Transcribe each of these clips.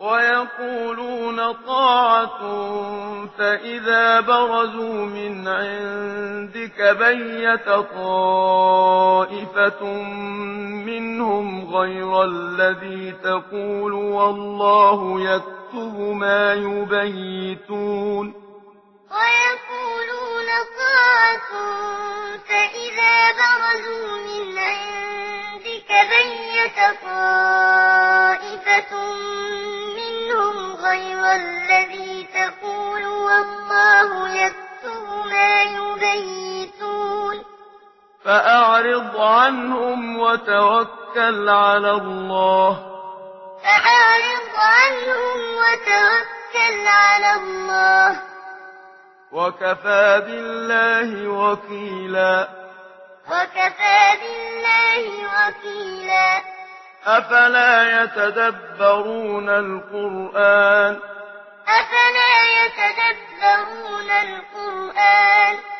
ويقولون طاعة فإذا برزوا من عندك بيت طائفة منهم غير الذي تقول والله يكتب ما يبيتون ويقولون طاعة فإذا برزوا من عندك بيت طائفة فأعرض عنهم وتوكل على الله. فأعرض عنهم وتوكل على الله. وكفى بالله وكيلا. وكفى بالله وكيلا. أفلا يتدبرون القرآن؟ أفلا يتدبرون القرآن؟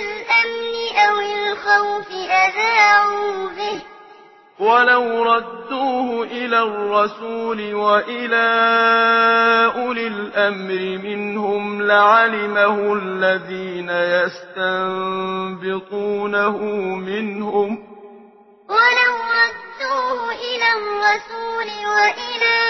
الأمن أو الخوف أذاعوا به. ولو ردوه إلى الرسول وإلى أولي الأمر منهم لعلمه الذين يستنبطونه منهم. ولو ردوه إلى الرسول وإلى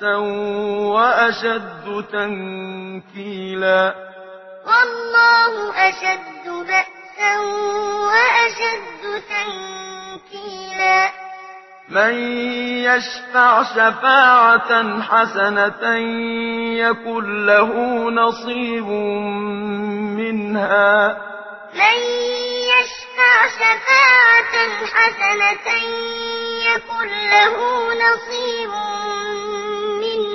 بأسا وأشد تنكيلا. والله أشد بأسا وأشد تنكيلا. من يشفع شفاعة حسنة يكن له نصيب منها. من يشفع شفاعة حسنة يكن له نصيب منها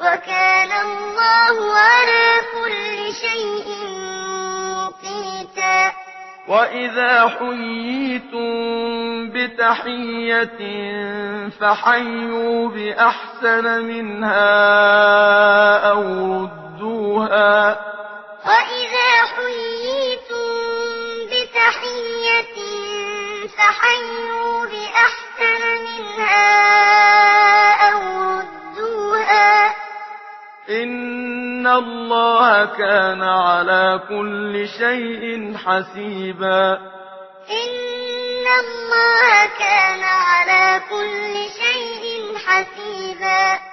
وكان الله على كل شيء مقيتا وإذا حييتم بتحية فحيوا بأحسن منها أو ردوها. وإذا حييتم بتحية فحيوا بأحسن منها الله كان على كل شيء حسيبا. إن الله كان على كل شيء حسيبا.